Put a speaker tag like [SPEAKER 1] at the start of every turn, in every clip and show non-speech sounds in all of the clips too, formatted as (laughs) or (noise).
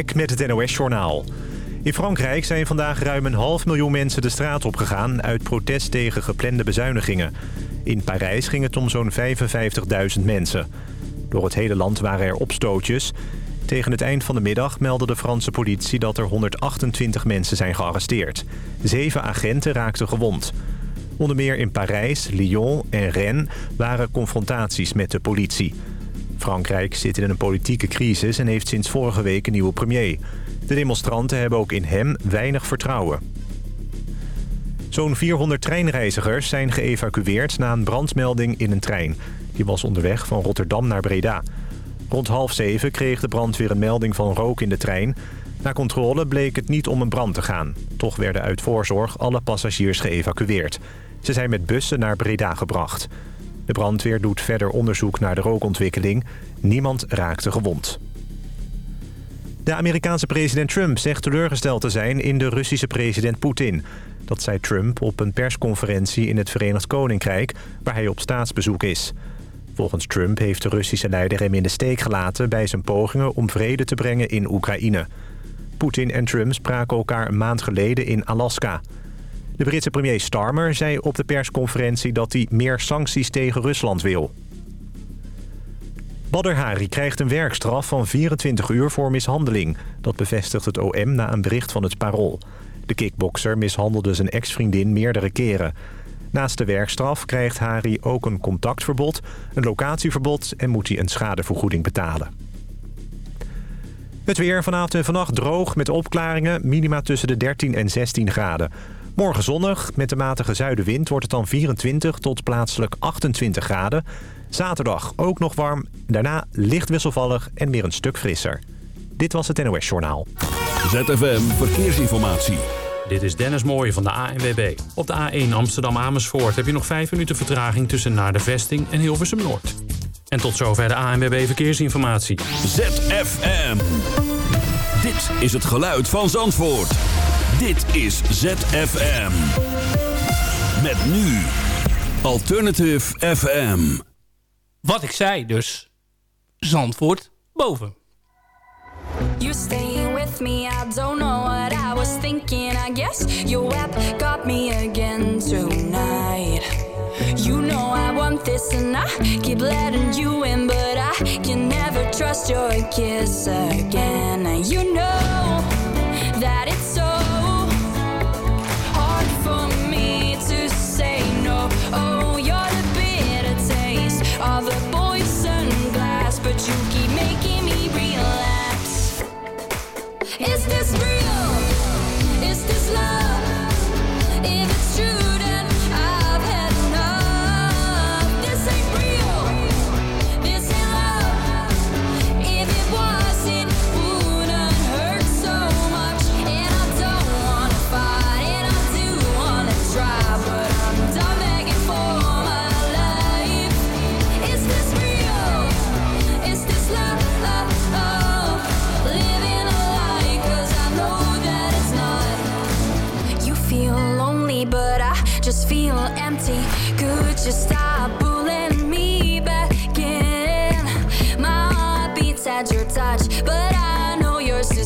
[SPEAKER 1] Ik met het NOS-journaal. In Frankrijk zijn vandaag ruim een half miljoen mensen de straat opgegaan... uit protest tegen geplande bezuinigingen. In Parijs ging het om zo'n 55.000 mensen. Door het hele land waren er opstootjes. Tegen het eind van de middag meldde de Franse politie... dat er 128 mensen zijn gearresteerd. Zeven agenten raakten gewond. Onder meer in Parijs, Lyon en Rennes waren confrontaties met de politie... Frankrijk zit in een politieke crisis en heeft sinds vorige week een nieuwe premier. De demonstranten hebben ook in hem weinig vertrouwen. Zo'n 400 treinreizigers zijn geëvacueerd na een brandmelding in een trein. Die was onderweg van Rotterdam naar Breda. Rond half zeven kreeg de brandweer een melding van rook in de trein. Na controle bleek het niet om een brand te gaan. Toch werden uit voorzorg alle passagiers geëvacueerd. Ze zijn met bussen naar Breda gebracht. De brandweer doet verder onderzoek naar de rookontwikkeling. Niemand raakte gewond. De Amerikaanse president Trump zegt teleurgesteld te zijn in de Russische president Poetin. Dat zei Trump op een persconferentie in het Verenigd Koninkrijk... waar hij op staatsbezoek is. Volgens Trump heeft de Russische leider hem in de steek gelaten... bij zijn pogingen om vrede te brengen in Oekraïne. Poetin en Trump spraken elkaar een maand geleden in Alaska... De Britse premier Starmer zei op de persconferentie dat hij meer sancties tegen Rusland wil. Badr Hari krijgt een werkstraf van 24 uur voor mishandeling. Dat bevestigt het OM na een bericht van het Parool. De kickbokser mishandelde zijn ex-vriendin meerdere keren. Naast de werkstraf krijgt Hari ook een contactverbod, een locatieverbod... en moet hij een schadevergoeding betalen. Het weer vanavond en vannacht droog met opklaringen. Minima tussen de 13 en 16 graden. Morgen zonnig. Met de matige zuidenwind wordt het dan 24 tot plaatselijk 28 graden. Zaterdag ook nog warm. Daarna licht wisselvallig en weer een stuk frisser. Dit was het NOS Journaal.
[SPEAKER 2] ZFM Verkeersinformatie.
[SPEAKER 3] Dit is Dennis Mooij van de ANWB. Op de A1 Amsterdam-Amersfoort heb je nog 5 minuten vertraging tussen naar de vesting en Hilversum Noord. En tot zover de ANWB Verkeersinformatie.
[SPEAKER 2] ZFM. Dit is het geluid van Zandvoort. Dit is ZFM. Met nu Alternative FM.
[SPEAKER 4] Wat ik zei dus. Zandvoort boven.
[SPEAKER 5] You staying with me, I don't know what I was thinking. I guess your web got me again tonight. You know I want this and I keep letting you in, but I can never trust your kiss again. And you know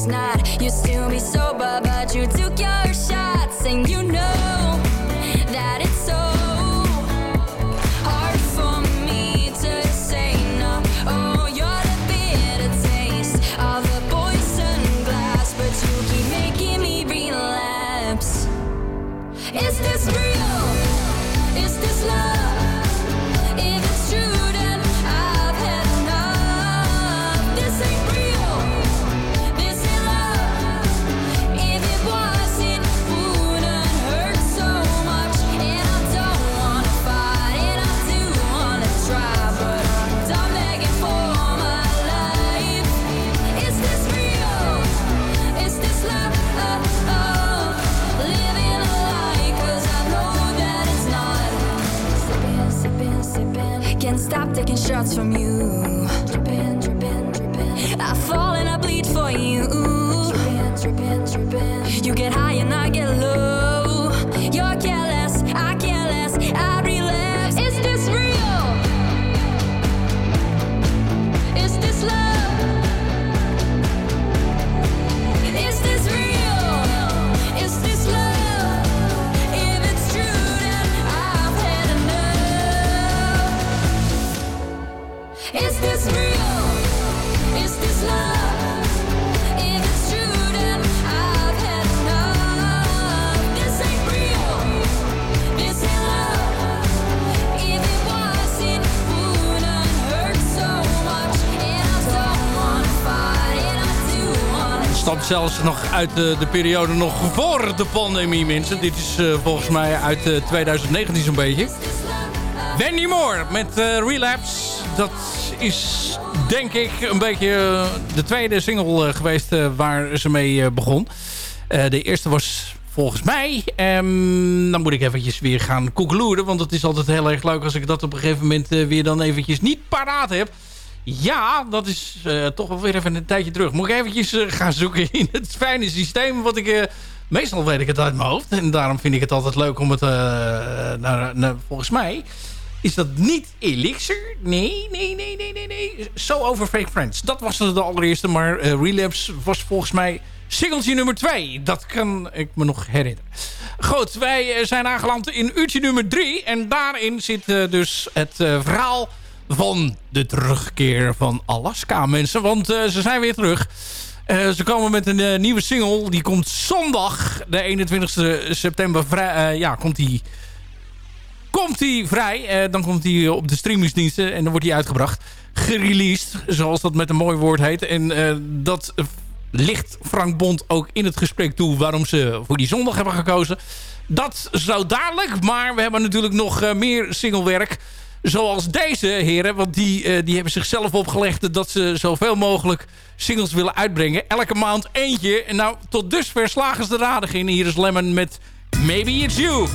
[SPEAKER 5] not. You still be sober, but you took your shots, and you know taking shots from you. I fall and I bleed for you. You get high and I get low.
[SPEAKER 4] Stamt zelfs nog uit de, de periode nog voor de pandemie, mensen. Dit is uh, volgens mij uit uh, 2019 zo'n beetje. Wendy Moore met Relapse. Dat is denk ik een beetje de tweede single geweest waar ze mee begon. de eerste was volgens mij. Um, dan moet ik eventjes weer gaan koekeloeren. Want het is altijd heel erg leuk als ik dat op een gegeven moment weer dan eventjes niet paraat heb. Ja, dat is uh, toch wel weer even een tijdje terug. Moet ik eventjes uh, gaan zoeken in het fijne systeem. Wat ik, uh, meestal weet ik het uit mijn hoofd. En daarom vind ik het altijd leuk om het... Naar, naar, volgens mij is dat niet Elixir. Nee, nee, nee, nee, nee, nee. So Over Fake Friends. Dat was de allereerste. Maar Relapse was volgens mij singeltje nummer 2. Dat kan ik me nog herinneren. Goed, wij zijn aangeland in uurtje nummer 3. En daarin zit dus het verhaal van de terugkeer van Alaska, mensen. Want uh, ze zijn weer terug. Uh, ze komen met een uh, nieuwe single. Die komt zondag, de 21 september, vrij, ja, komt die, komt die vrij. dan komt hij op de streamingsdiensten en dan wordt hij uitgebracht. Gereleased, zoals dat met een mooi woord heet. En dat ligt Frank Bond ook in het gesprek toe... waarom ze voor die zondag hebben gekozen. Dat zo dadelijk, maar we hebben natuurlijk nog meer singlewerk... Zoals deze heren, want die, uh, die hebben zichzelf opgelegd... dat ze zoveel mogelijk singles willen uitbrengen. Elke maand eentje. En nou, tot dusver slagen ze de radig in. Hier is Lemon met Maybe It's You.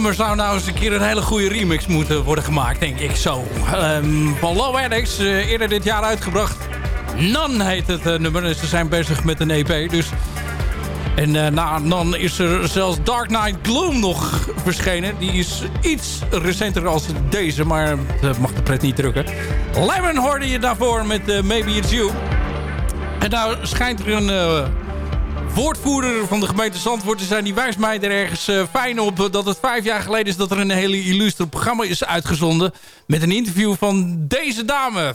[SPEAKER 4] Nummer zou nou eens een keer een hele goede remix moeten worden gemaakt, denk ik zo. Um, van Low Addicts, uh, eerder dit jaar uitgebracht. Nan heet het uh, nummer. Ze zijn bezig met een EP, dus... En uh, na dan is er zelfs Dark Knight Gloom nog verschenen. Die is iets recenter als deze, maar dat mag de pret niet drukken. Lemon hoorde je daarvoor met Maybe It's You. En nou schijnt er een woordvoerder van de gemeente Zandvoort zijn. Die wijst mij er ergens uh, fijn op dat het vijf jaar geleden is... dat er een hele illustre programma is uitgezonden... met een interview van deze dame.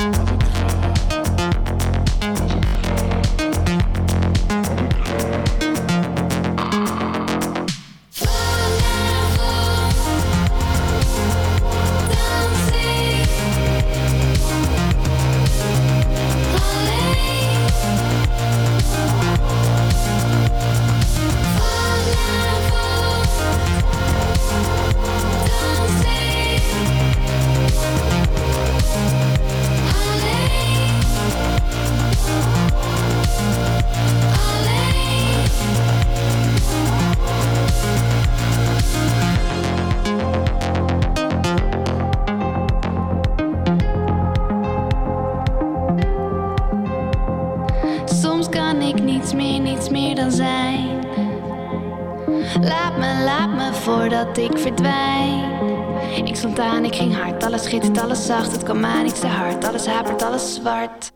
[SPEAKER 6] Thank you. Ik verdwijn. Ik stond aan, ik ging hard, alles schittert, alles zacht. Het kwam aan, niks te hard, alles hapert, alles zwart.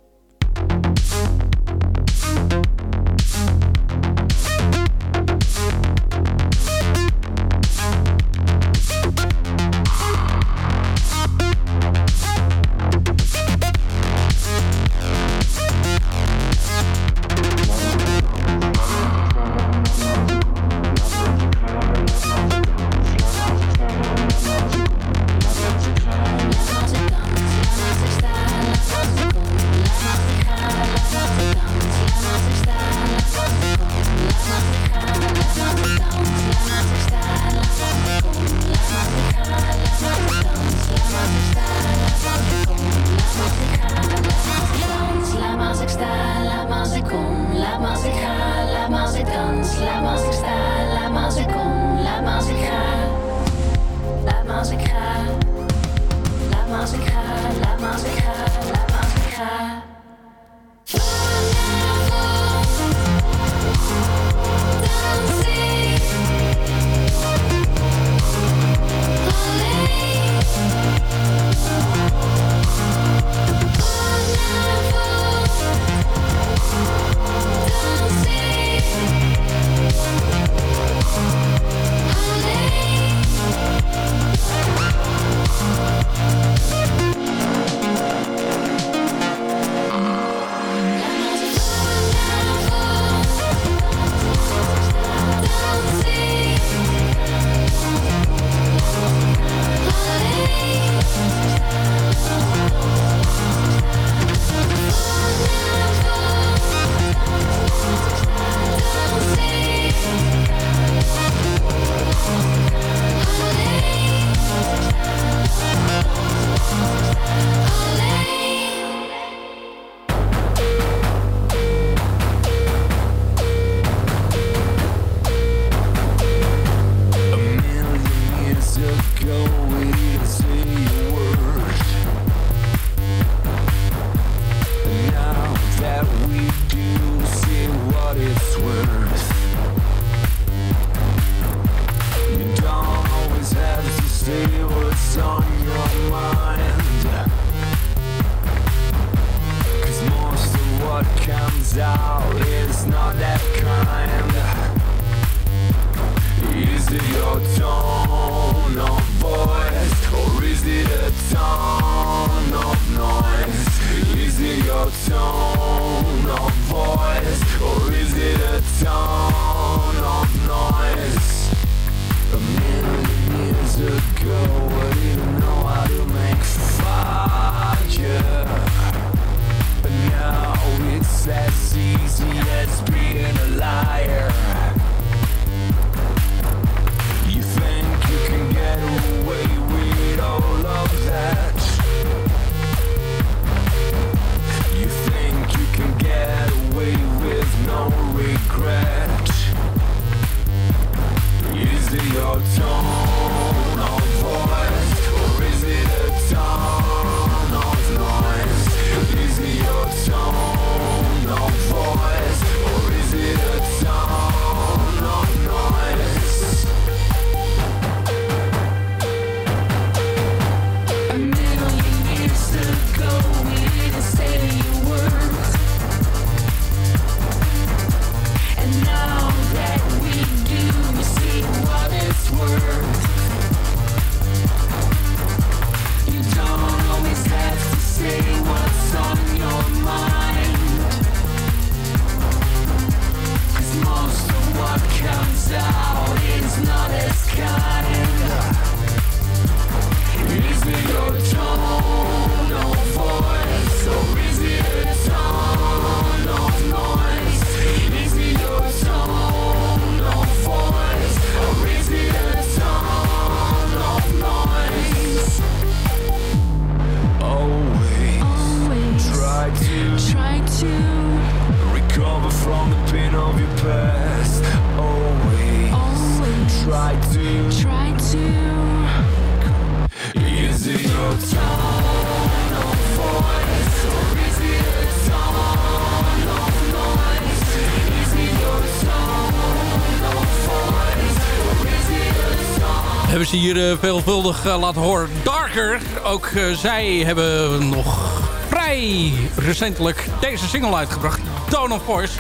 [SPEAKER 5] Eh, veelvuldig eh, laat horen. Darker, ook eh, zij hebben nog vrij recentelijk deze single uitgebracht. Tone of Voice.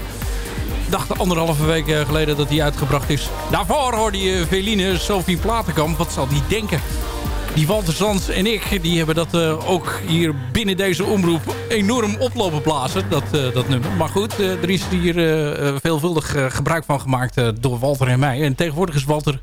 [SPEAKER 5] Ik dacht anderhalve week geleden dat die uitgebracht is. Daarvoor hoorde je Veline Sophie Platenkamp. Wat zal die denken? Die Walter Zands en ik die hebben dat ook hier binnen deze omroep enorm oplopen blazen, dat, dat nummer. Maar goed, er is hier veelvuldig gebruik van gemaakt door Walter en mij. En tegenwoordig is Walter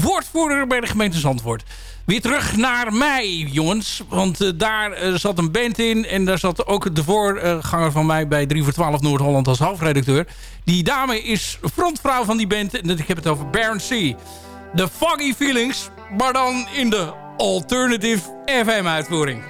[SPEAKER 5] woordvoerder bij de gemeente Zandvoort. Weer terug naar mij, jongens. Want eh, daar eh, zat een band in. En daar zat ook de voorganger van mij bij 3 voor 12 Noord-Holland als halfredacteur. Die dame is frontvrouw van die band. En ik heb het over Baron C. De Foggy Feelings, maar dan in de Alternative
[SPEAKER 7] FM-uitvoering.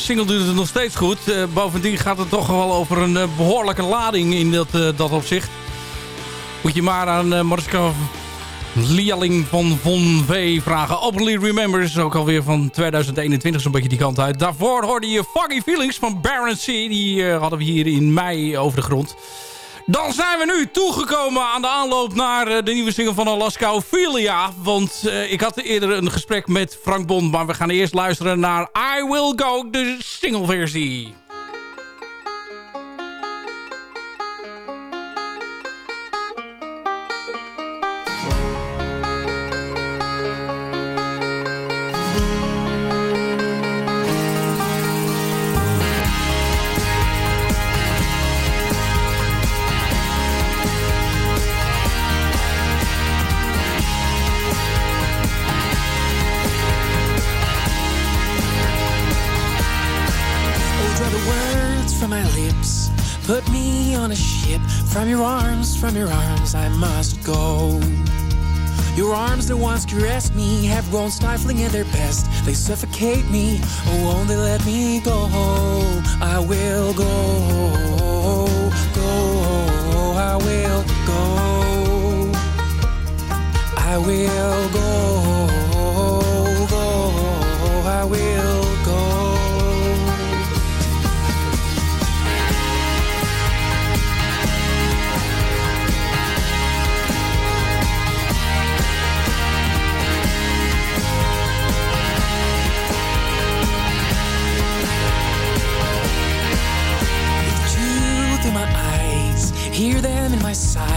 [SPEAKER 7] Single doet het nog steeds goed. Eh, bovendien gaat het toch wel over een eh, behoorlijke lading in dat, eh, dat opzicht. Moet je maar aan uh, Mariska Lialing van Von V vragen. Openly Remember is ook alweer van 2021 zo'n beetje die kant uit. Daarvoor hoorde je Foggy Feelings van Baron C. Die hadden we hier in mei over de grond. Dan zijn we nu toegekomen aan de aanloop naar eh, de nieuwe single van Alaska Ophelia. Want eh, ik had eerder een gesprek met Frank Bond. Maar we gaan eerst luisteren naar I Will Go, de singleversie.
[SPEAKER 8] From your arms, I must go. Your arms, the ones caressed me, have grown stifling at their best. They suffocate me. Oh, only let me go. I will go. Go. I will go. I will. Go.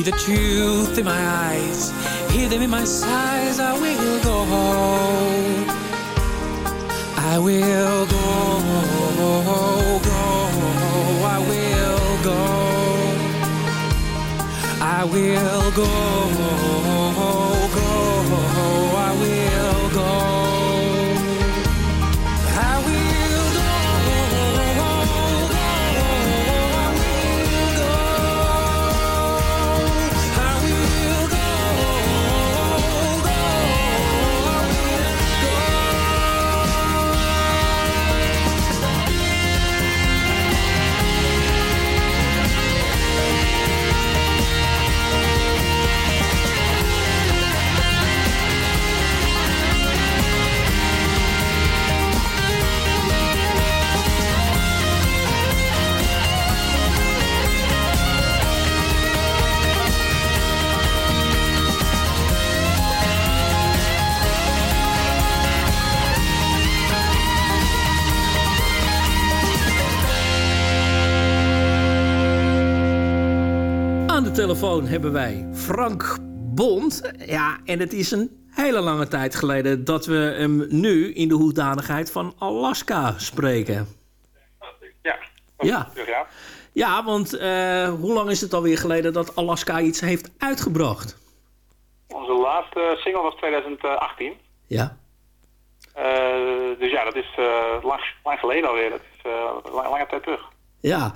[SPEAKER 8] Read the truth in my eyes. Hear them in my sighs, I will go. I will go, go, I will go. I will go,
[SPEAKER 9] telefoon hebben wij Frank Bond. Ja, en het is een hele lange tijd geleden dat we hem nu in de hoedanigheid van Alaska spreken.
[SPEAKER 10] Ja.
[SPEAKER 9] Ja.
[SPEAKER 10] ja.
[SPEAKER 9] Ja, want eh, hoe lang is het alweer geleden dat Alaska iets heeft uitgebracht?
[SPEAKER 10] Onze laatste single was 2018.
[SPEAKER 9] Ja.
[SPEAKER 10] Eh, dus ja, dat is eh, lang, lang geleden alweer. Dat is lang, lange tijd terug.
[SPEAKER 9] Ja,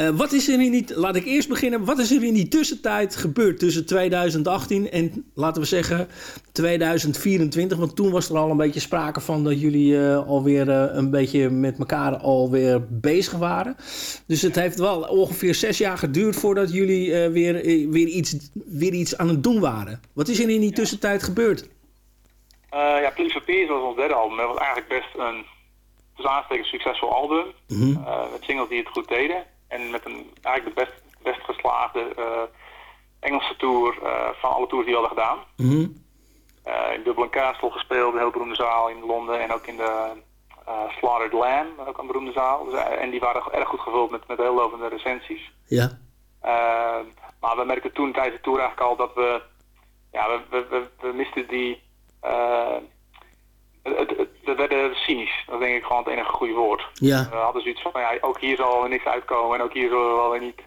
[SPEAKER 9] Eh, wat is er in die, laat ik eerst beginnen, wat is er in die tussentijd gebeurd tussen 2018 en laten we zeggen 2024? Want toen was er al een beetje sprake van dat jullie eh, alweer eh, een beetje met elkaar alweer bezig waren. Dus het heeft wel ongeveer zes jaar geduurd voordat jullie weer, weer, iets, weer iets aan het doen waren. Wat is er in die tussentijd gebeurd?
[SPEAKER 10] Ja, Please for Peace was ons derde album. Dat was eigenlijk best een tussen aanstekens succesvol album. Eh, met singles die het goed deden. En met een, eigenlijk de best, best geslaagde eh, Engelse tour eh, van alle tours die we hadden gedaan.
[SPEAKER 9] Mhm.
[SPEAKER 10] In Dublin Castle gespeeld, een heel beroemde zaal in Londen. En ook in de eh Slaughtered Lamb, ook een beroemde zaal. Dus, en die waren erg goed gevuld met, met heel lovende recensies.
[SPEAKER 9] Ja.
[SPEAKER 10] Maar we merkten toen tijdens de tour eigenlijk al dat we, ja, we, we, we, we misten die, het, het, het- we werden cynisch. Dat is denk ik gewoon het enige goede woord.
[SPEAKER 9] Ja.
[SPEAKER 10] We hadden zoiets van, ja, ook hier zal er niks uitkomen en ook hier zullen we wel weer niet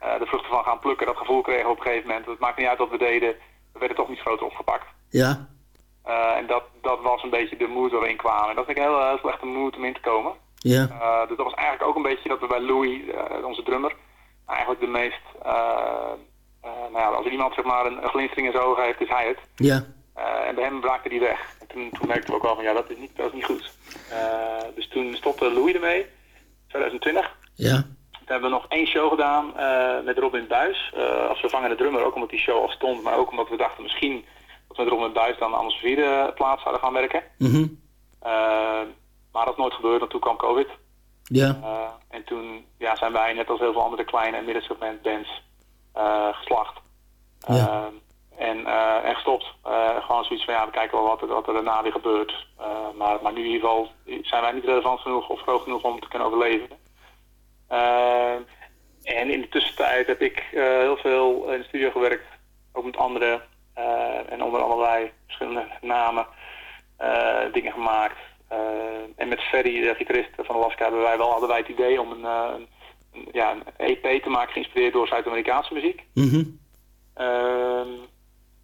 [SPEAKER 10] eh, de vruchten van gaan plukken. Dat gevoel kregen we op een gegeven moment. Het maakt niet uit wat we deden, we werden toch niet groter opgepakt.
[SPEAKER 9] Ja.
[SPEAKER 10] Eh, en dat, dat was een beetje de mood waar we in kwamen. En dat vind ik een heel, slechte mood om in te komen.
[SPEAKER 9] Ja.
[SPEAKER 10] Eh, dus dat was eigenlijk ook een beetje dat we bij Louis, eh, onze drummer, eigenlijk de meest, eh, eh, nou ja, als iemand zeg maar een, een glinstering in zijn ogen heeft, is hij het.
[SPEAKER 9] Ja.
[SPEAKER 10] Eh, en bij hem braakte die weg. En toen, toen merkten we ook wel van ja, dat is niet, dat is niet goed. Eh, dus toen stopte Louis ermee, 2020.
[SPEAKER 9] Ja.
[SPEAKER 10] Toen hebben we nog één show gedaan eh, met Robin Buis als vervangende drummer. Ook omdat die show al stond, maar ook omdat we dachten misschien dat we met Robin Buis dan onze vierde plaats zouden gaan werken.
[SPEAKER 9] Mhm.
[SPEAKER 10] Maar dat is nooit gebeurd, want toen kwam COVID.
[SPEAKER 9] Ja.
[SPEAKER 10] Uh, en toen ja, zijn wij, net als heel veel andere kleine en middensegment bands, uh, geslacht.
[SPEAKER 9] Ja.
[SPEAKER 10] Uh, en, uh, en gestopt. gewoon zoiets van, ja, we kijken wel wat er, wat er daarna weer gebeurt. maar, maar nu in ieder geval zijn wij niet relevant genoeg of groot genoeg om te kunnen overleven. en in de tussentijd heb ik heel veel in de studio gewerkt, ook met anderen. en onder allerlei verschillende namen dingen gemaakt. En met Ferry, de gitarist van Alaska, hebben wij wel hadden wij het idee om een, een, een ja, een EP te maken geïnspireerd door Zuid-Amerikaanse muziek.
[SPEAKER 9] Mm -hmm.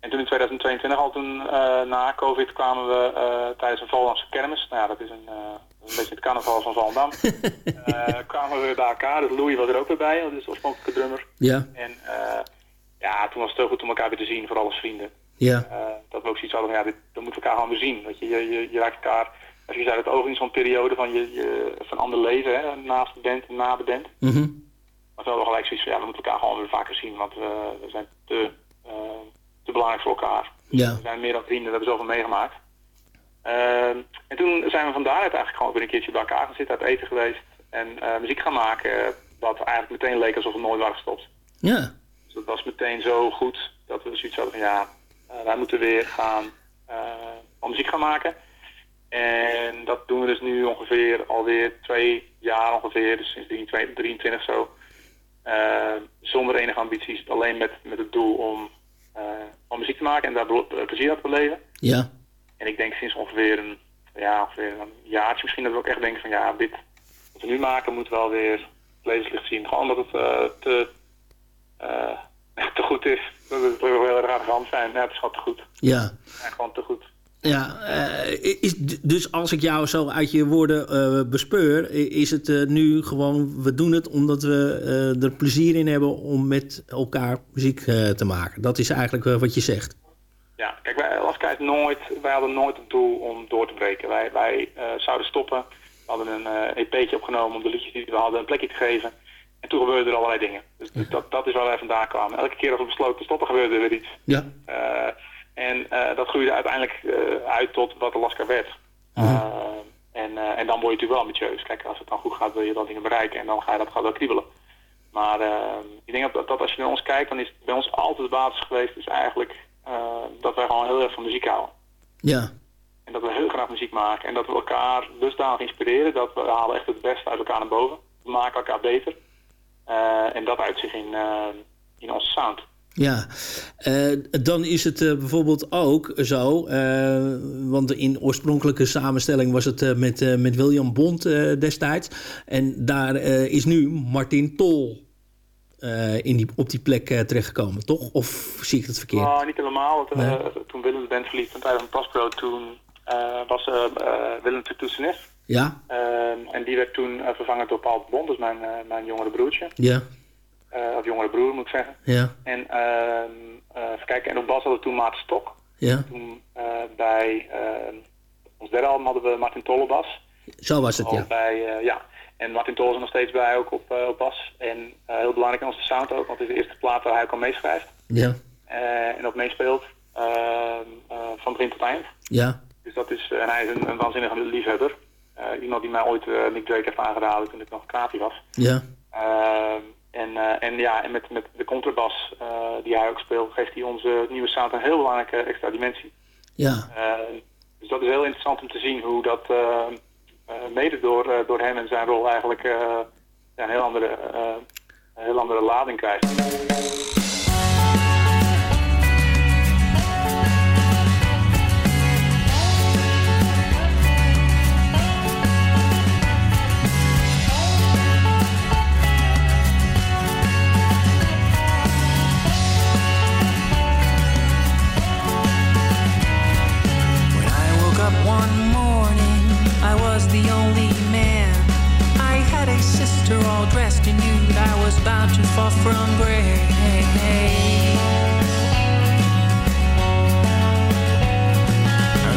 [SPEAKER 10] Uh, en toen in 2022 al toen uh, na COVID kwamen we tijdens een Valendamse kermis. Nou ja, dat is een, een beetje het carnaval van Valendam. (laughs) kwamen we bij elkaar. Dus Louis was er ook weer bij, dat is de oorspronkelijke drummer.
[SPEAKER 9] Ja.
[SPEAKER 10] En ja, toen was het heel goed om elkaar weer te zien, vooral als vrienden.
[SPEAKER 9] Ja.
[SPEAKER 10] dat we ook zoiets hadden van, ja, dit, we moeten elkaar gewoon weer zien. Dat je, je, je, je raakt elkaar als je zei het oog in zo'n periode van je, je van ander leven, hè, naast de band en na de band.
[SPEAKER 9] Mm -hmm.
[SPEAKER 10] Maar toen hadden we gelijk zoiets van, ja, we moeten elkaar gewoon weer vaker zien, want we, we zijn te, uh, te belangrijk voor elkaar.
[SPEAKER 9] Ja.
[SPEAKER 10] We zijn meer dan vrienden, we hebben zoveel meegemaakt. Uh, en toen zijn we van daaruit eigenlijk gewoon weer een keertje bij elkaar gaan zitten, uit eten geweest en uh, muziek gaan maken, wat eigenlijk meteen leek alsof we nooit waren gestopt.
[SPEAKER 9] Ja.
[SPEAKER 10] Dus dat was meteen zo goed dat we zoiets hadden van, ja, wij moeten weer gaan uh, muziek gaan maken. En dat doen we dus nu ongeveer alweer twee jaar ongeveer, dus sinds 23, 23 zo. Eh, zonder enige ambities, alleen met, met het doel om, eh, om muziek te maken en daar eh, plezier aan te beleven.
[SPEAKER 9] Ja.
[SPEAKER 10] En ik denk sinds ongeveer een, ja, ongeveer een jaartje misschien dat we ook echt denken van ja, dit wat we nu maken moet wel weer levenslicht zien. Gewoon omdat het eh, te, eh, te goed is. Dat het heel erg zijn. Ja, het is gewoon te goed.
[SPEAKER 9] Ja.
[SPEAKER 10] Ja, gewoon te goed.
[SPEAKER 9] Ja, eh, is, dus als ik jou zo uit je woorden eh, bespeur, is het eh, nu gewoon, we doen het omdat we er plezier in hebben om met elkaar muziek te maken. Dat is eigenlijk wat je zegt.
[SPEAKER 10] Ja, kijk, wij, heeft nooit, wij hadden nooit het doel om door te breken. Wij, wij zouden stoppen. We hadden een EP'tje opgenomen om de liedjes die we hadden een plekje te geven. En toen gebeurden er allerlei dingen. Dus, dat, dat is waar wij vandaan kwamen. Elke keer als we besloten te stoppen gebeurde er weer iets.
[SPEAKER 9] Ja.
[SPEAKER 10] En eh, dat groeide uiteindelijk eh, uit tot wat Alaska werd. Eh, en, en dan word je natuurlijk wel ambitieus. Kijk, als het dan goed gaat wil je dan dingen bereiken en dan ga je dat gaat wel kriebelen. Maar ik denk dat, dat als je naar ons kijkt, dan is bij ons altijd de basis geweest is eigenlijk dat wij gewoon heel erg van muziek houden.
[SPEAKER 9] Ja.
[SPEAKER 10] En dat we heel graag muziek maken. En dat we elkaar dusdanig inspireren dat we halen echt het beste uit elkaar naar boven. We maken elkaar beter. En dat uit zich in, in onze sound.
[SPEAKER 9] Ja, Eh, dan is het eh, bijvoorbeeld ook zo, eh, want in oorspronkelijke samenstelling was het met, met William Bond destijds. En daar is nu Martin Tol in die, op die plek terechtgekomen, toch? Of zie ik het verkeerd?
[SPEAKER 10] Nou, niet helemaal. Want,
[SPEAKER 9] Nee.
[SPEAKER 10] toen Willem de band verliet van Tijdens van Paspro, toen was Willem de toetsenist.
[SPEAKER 9] Ja,
[SPEAKER 10] Ehm, en die werd toen vervangen door Paul Bond, dus mijn, mijn jongere broertje.
[SPEAKER 9] ja,
[SPEAKER 10] Eh, of jongere broer moet ik zeggen.
[SPEAKER 9] ja,
[SPEAKER 10] En, ehm, eh, even kijken, en op bas hadden we toen Maarten Stok.
[SPEAKER 9] ja.
[SPEAKER 10] Toen eh, bij ehm, ons derde album hadden we Martin Tolle bas.
[SPEAKER 9] Zo was het,
[SPEAKER 10] Al
[SPEAKER 9] ja.
[SPEAKER 10] Bij, ja. En Martin Tolle is er nog steeds bij, ook op, op bas. En heel belangrijk in onze sound ook, want het is de eerste plaat waar hij ook al meeschrijft.
[SPEAKER 9] Ja,
[SPEAKER 10] en ook meespeelt ehm, eh, van begin tot eind.
[SPEAKER 9] ja,
[SPEAKER 10] Dus dat is, en hij is een, een waanzinnige liefhebber. Iemand die mij ooit eh, Nick Drake heeft aangeraden toen ik nog een was.
[SPEAKER 9] ja.
[SPEAKER 10] En, eh, en ja, en met, met de contrabas eh, die hij ook speelt, geeft hij onze nieuwe sound een heel belangrijke extra dimensie.
[SPEAKER 9] Ja,
[SPEAKER 10] Eh, dus dat is heel interessant om te zien hoe dat mede door, door hem en zijn rol eigenlijk een heel andere, een heel andere lading krijgt.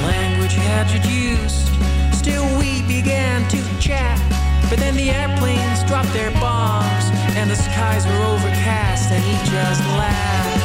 [SPEAKER 8] Language. Still, we began to chat. But then the airplanes dropped their bombs, and the skies were overcast, and he just laughed.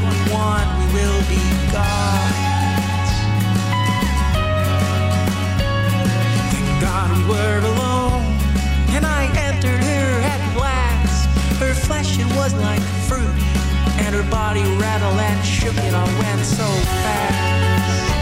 [SPEAKER 8] And we will be Thank God we were alone, and I entered her at last. Her flesh, it was like fruit, and her body rattled and shook, and I went so fast.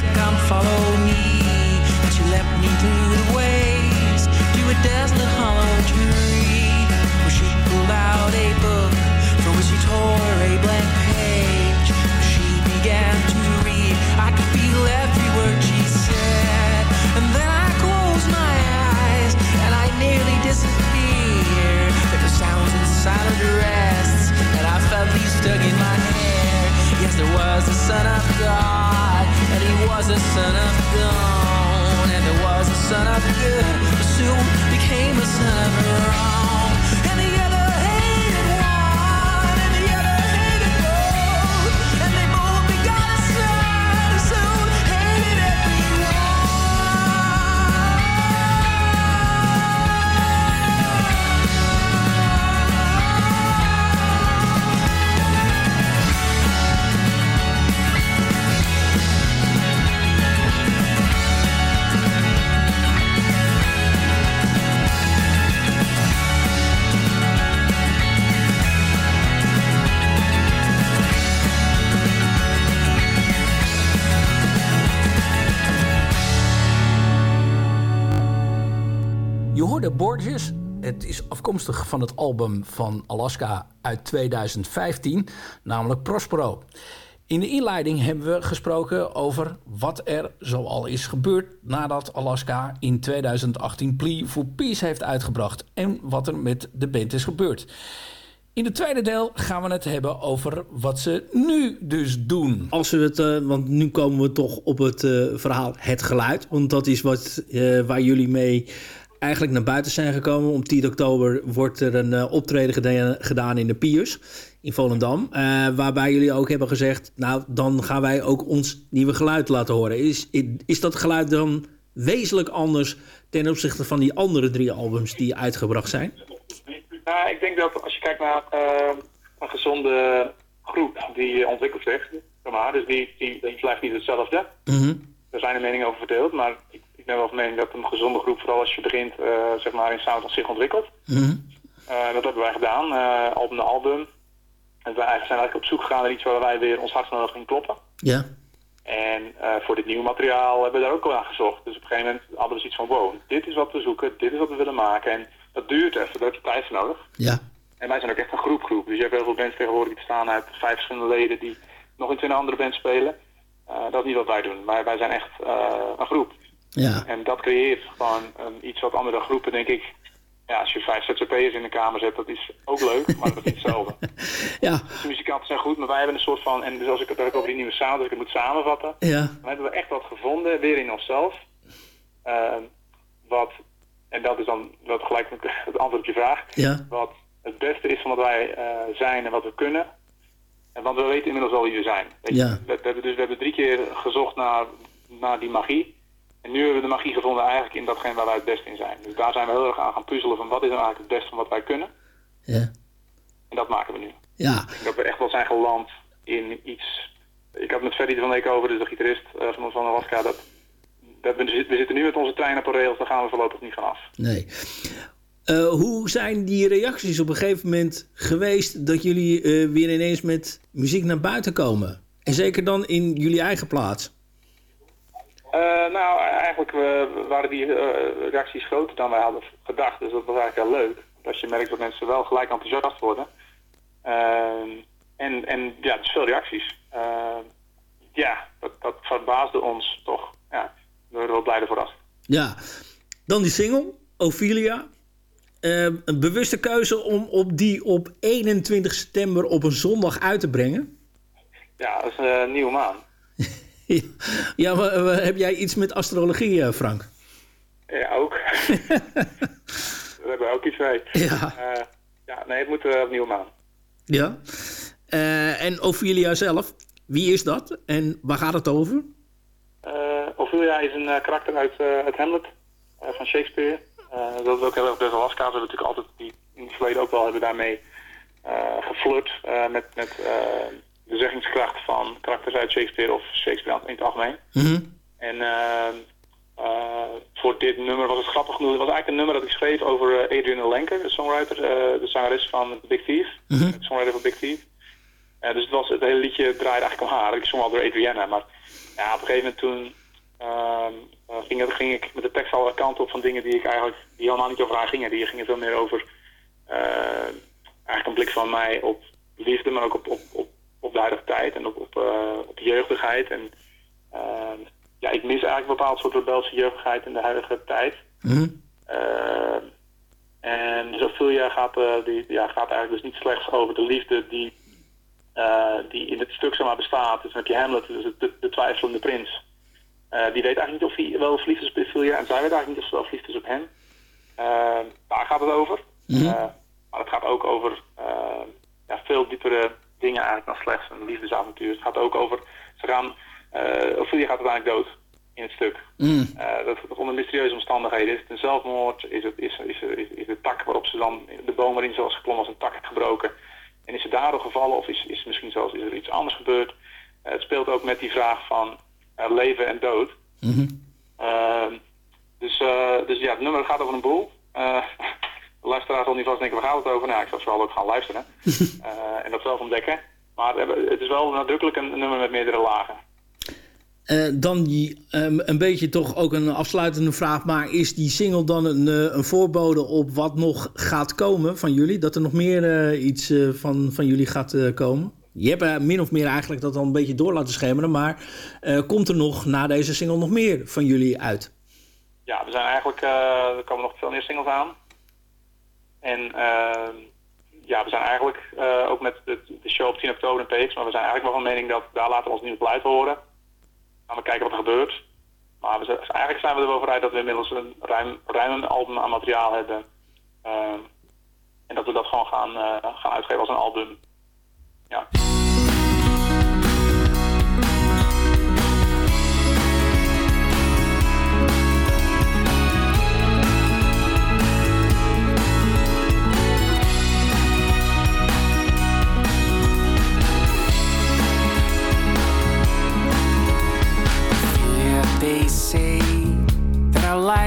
[SPEAKER 8] Said, Come follow me. And she led me through the ways to a desolate hollow tree. Where she pulled out a book from which she tore a blank page. She began to read. I could feel every word she said. And then I closed my eyes and I nearly disappeared. There were sounds inside of the rests, and I felt these stuck in my hair. Yes, there was the Son of God, and He was a Son of dawn, and there was a Son of good, who soon became the Son of wrong.
[SPEAKER 9] Je hoorde Borges. Het is afkomstig van het album van Alaska uit 2015, namelijk Prospero. In de inleiding hebben we gesproken over wat er zoal is gebeurd nadat Alaska in 2018 Plea for Peace heeft uitgebracht en wat er met de band is gebeurd. In het tweede deel gaan we het hebben over wat ze nu dus doen. Als we het, eh, want nu komen we toch op het eh, verhaal het geluid. Want dat is wat, eh, waar jullie mee eigenlijk naar buiten zijn gekomen. Om 10 oktober wordt er een eh, optreden geda- gedaan in de Piers in Volendam. eh, waarbij jullie ook hebben gezegd, nou dan gaan wij ook ons nieuwe geluid laten horen. Is, is dat geluid dan wezenlijk anders ten opzichte van die andere drie albums die uitgebracht zijn?
[SPEAKER 10] Nou, ik denk dat als je kijkt naar eh, een gezonde groep die ontwikkelt zich, zeg maar, dus die, die, die blijft niet hetzelfde. Er zijn er meningen over verdeeld, maar ik, ik ben wel van mening dat een gezonde groep, vooral als je begint eh, zeg maar in sound, zich ontwikkelt. Eh, dat hebben wij gedaan, eh, album na album. En wij zijn eigenlijk op zoek gegaan naar iets waar wij weer ons hart van ging kloppen.
[SPEAKER 9] Ja.
[SPEAKER 10] En eh, voor dit nieuwe materiaal hebben we daar ook wel aan gezocht. Dus op een gegeven moment hadden we zoiets van, wow, dit is wat we zoeken, dit is wat we willen maken. En dat duurt even, daar heb je tijd voor nodig.
[SPEAKER 9] Ja.
[SPEAKER 10] En wij zijn ook echt een groepgroep. Dus je hebt heel veel bands tegenwoordig die bestaan uit vijf verschillende leden die nog in twee andere bands spelen. Eh, dat is niet wat wij doen. Wij, wij zijn echt eh, een groep.
[SPEAKER 9] Ja.
[SPEAKER 10] En dat creëert gewoon een, iets wat andere groepen, denk ik... Ja, als je vijf ZZP'ers in de kamer zet, dat is ook leuk, maar dat is niet hetzelfde. (laughs)
[SPEAKER 9] Ja.
[SPEAKER 10] Dus de muzikanten zijn goed, maar wij hebben een soort van... En dus als ik het ook over die nieuwe sound, als ik het moet samenvatten...
[SPEAKER 9] Ja.
[SPEAKER 10] dan hebben we echt wat gevonden, weer in onszelf. Ehm, wat, en dat is dan wat gelijk (laughs) het antwoord op je vraag.
[SPEAKER 9] Ja.
[SPEAKER 10] Wat het beste is van wat wij eh, zijn en wat we kunnen. En want we weten inmiddels al wie we zijn. Weet
[SPEAKER 9] Ja.
[SPEAKER 10] we, we hebben dus, we hebben drie keer gezocht naar, naar die magie. En nu hebben we de magie gevonden eigenlijk in datgene waar wij het beste in zijn. Dus daar zijn we heel erg aan gaan puzzelen van wat is nou eigenlijk het beste van wat wij kunnen.
[SPEAKER 9] Ja.
[SPEAKER 10] En dat maken we nu.
[SPEAKER 9] Ja.
[SPEAKER 10] Ik denk dat we echt wel zijn geland in iets... Ik had met Ferdy van Leek over, dus de gitarist eh, van ons van Alaska, dat, dat we, we zitten nu met onze trein op de rails, daar gaan we voorlopig niet vanaf.
[SPEAKER 9] Nee. Eh, hoe zijn die reacties op een gegeven moment geweest dat jullie eh, weer ineens met muziek naar buiten komen? En zeker dan in jullie eigen plaats.
[SPEAKER 10] Eh, nou, eigenlijk eh, waren die eh, reacties groter dan wij hadden gedacht. Dus dat was eigenlijk heel leuk. Als je merkt dat mensen wel gelijk enthousiast worden. Ehm, en, en ja, dus veel reacties. Ehm, ja, dat, dat verbaasde ons toch. Ja, we werden wel blij verrast.
[SPEAKER 9] Ja. Dan die single, Ophelia. Eh, een bewuste keuze om op die op 21 september op een zondag uit te brengen.
[SPEAKER 10] Ja, dat is een nieuwe maan. (laughs) (laughs)
[SPEAKER 9] Ja, maar, heb jij iets met astrologie, eh, Frank?
[SPEAKER 10] Ja, ook. (laughs) Daar hebben we ook iets mee.
[SPEAKER 9] Ja.
[SPEAKER 10] Eh, Ja, nee, het moet eh, opnieuw aan.
[SPEAKER 9] Ja. En Ophelia zelf, wie is dat en waar gaat het over?
[SPEAKER 10] Eh, Ophelia is een karakter uit, uit Hamlet van Shakespeare. Dat is ook heel erg best lastig. We hebben natuurlijk altijd die, in het verleden ook wel hebben daarmee geflirt met, met de zeggingskracht van karakters uit Shakespeare of Shakespeare in het algemeen. En eh, eh, voor dit nummer was het grappig genoeg. Het was eigenlijk een nummer dat ik schreef over eh, Adrienne Lenker, de songwriter, de zangeres van Big Thief. De songwriter van Big Thief. Dus het, was, het hele liedje draaide eigenlijk om haar. Ik zong al door Adrienne, maar ja, op een gegeven moment toen ehm, eh, ging, het, ging ik met de tekst alle kanten op van dingen die ik eigenlijk die helemaal niet over haar gingen. Die gingen veel meer over eigenlijk een blik van mij op liefde, maar ook op, op de huidige tijd en op, op, eh, op jeugdigheid. En ehm, ja, ik mis eigenlijk een bepaald soort rebelse jeugdigheid in de huidige tijd. Eh, en Ophelia gaat, eh, die, ja, gaat eigenlijk dus niet slechts over de liefde die, eh, die in het stuk zeg maar, bestaat. Dus dan heb je Hamlet, dus de, de twijfelende prins. Die weet eigenlijk niet of hij wel verliefd is op Ophelia en zij weet eigenlijk niet of ze wel verliefd is op hem. Eh, daar gaat het over. Eh, maar het gaat ook over ja, veel diepere dingen eigenlijk dan slechts een liefdesavontuur. Het gaat ook over, ze gaan, uh, Ophelia gaat uiteindelijk dood in het stuk. Eh, dat, dat onder mysterieuze omstandigheden. Is het een zelfmoord? Is, het, is, is, is, is de tak waarop ze dan, de boom waarin ze was geklommen, was een tak gebroken? En is ze daardoor gevallen of is, is misschien zelfs is er iets anders gebeurd? Eh, het speelt ook met die vraag van leven en dood. Ehm, dus, dus ja, het nummer gaat over een boel. Luisteraar zal nu vast denken, waar gaat het over? Nou, ik zal vooral ook gaan luisteren (laughs) eh, en dat zelf ontdekken. Maar we het is wel nadrukkelijk een, nummer met meerdere lagen.
[SPEAKER 9] Eh, dan die, ehm, een beetje toch ook een afsluitende vraag. Maar is die single dan een, eh, een voorbode op wat nog gaat komen van jullie? Dat er nog meer iets van, van jullie gaat komen? Je hebt min of meer eigenlijk dat al een beetje door laten schemeren. Maar komt er nog na deze single nog meer van jullie uit?
[SPEAKER 10] Ja, we zijn eigenlijk, er komen nog veel meer singles aan. En eh, ja, we zijn eigenlijk eh, ook met de, de show op 10 oktober in PX, maar we zijn eigenlijk wel van mening dat daar laten we ons nieuwe beleid horen. Gaan we kijken wat er gebeurt. Maar we eigenlijk zijn we er wel uit dat we inmiddels een ruim, album aan materiaal hebben. Ehm, en dat we dat gewoon gaan, eh, gaan uitgeven als een album. Ja.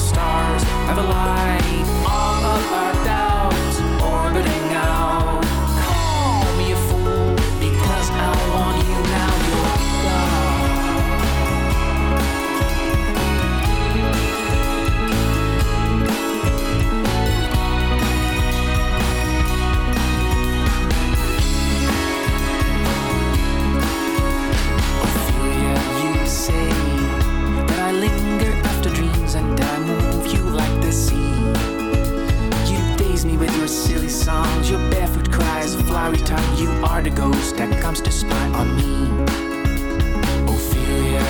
[SPEAKER 8] stars have a lie. silly songs, your barefoot cries, a flowery tongue. You are the ghost that comes to spy on me. Ophelia,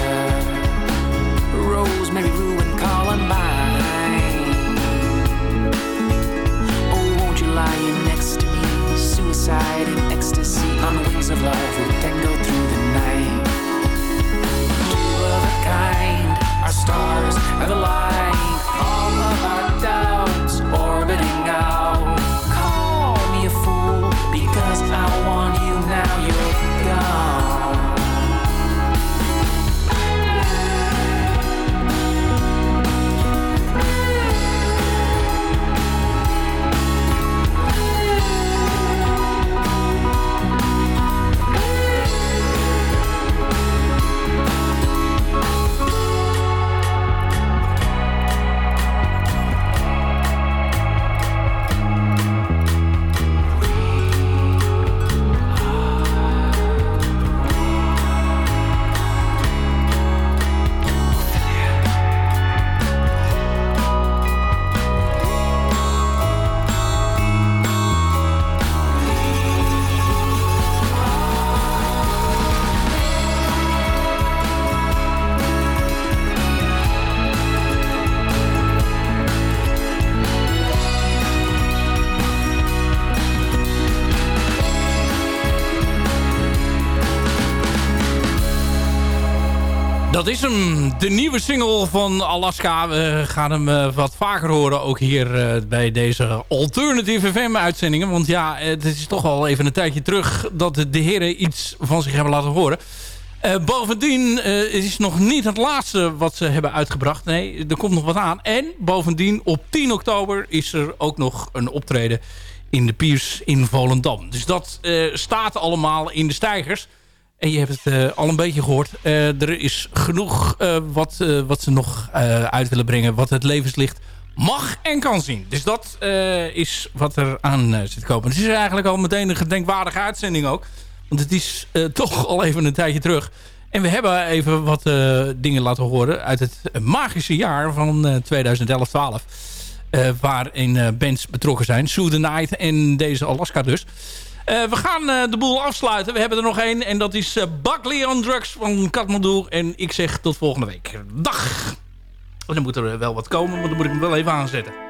[SPEAKER 8] Rosemary, Rue, and Columbine. Oh, won't you lie next to me? Suicide and ecstasy on the wings of love will tango through the night. Two of a kind.
[SPEAKER 4] Dat is hem, de nieuwe single van Alaska. We gaan hem eh, wat vaker horen, ook hier eh, bij deze Alternative FM-uitzendingen. Want ja, het is toch al even een tijdje terug dat de heren iets van zich hebben laten horen. Eh, bovendien het is nog niet het laatste wat ze hebben uitgebracht. Nee, er komt nog wat aan. En bovendien op 10 oktober is er ook nog een optreden in de Piers in Volendam. Dus dat staat allemaal in de stijgers. En je hebt het eh, al een beetje gehoord. Eh, er is genoeg eh, wat, wat ze nog uit willen brengen. Wat het levenslicht mag en kan zien. Dus dat is wat er aan zit te komen. Het is eigenlijk al meteen een gedenkwaardige uitzending ook. Want het is (laughs) toch al even een tijdje terug. En we hebben even wat dingen laten horen uit het magische jaar van eh 2011-12. eh, waarin bands betrokken zijn. Sue the Night en deze Alaska dus. Eh, we gaan eh, de boel afsluiten. We hebben er nog één. En dat is uh, Buckley on Drugs van Kathmandu. En ik zeg tot volgende week. Dag! Oh, dan moet er wel wat komen, maar dan moet ik hem wel even aanzetten.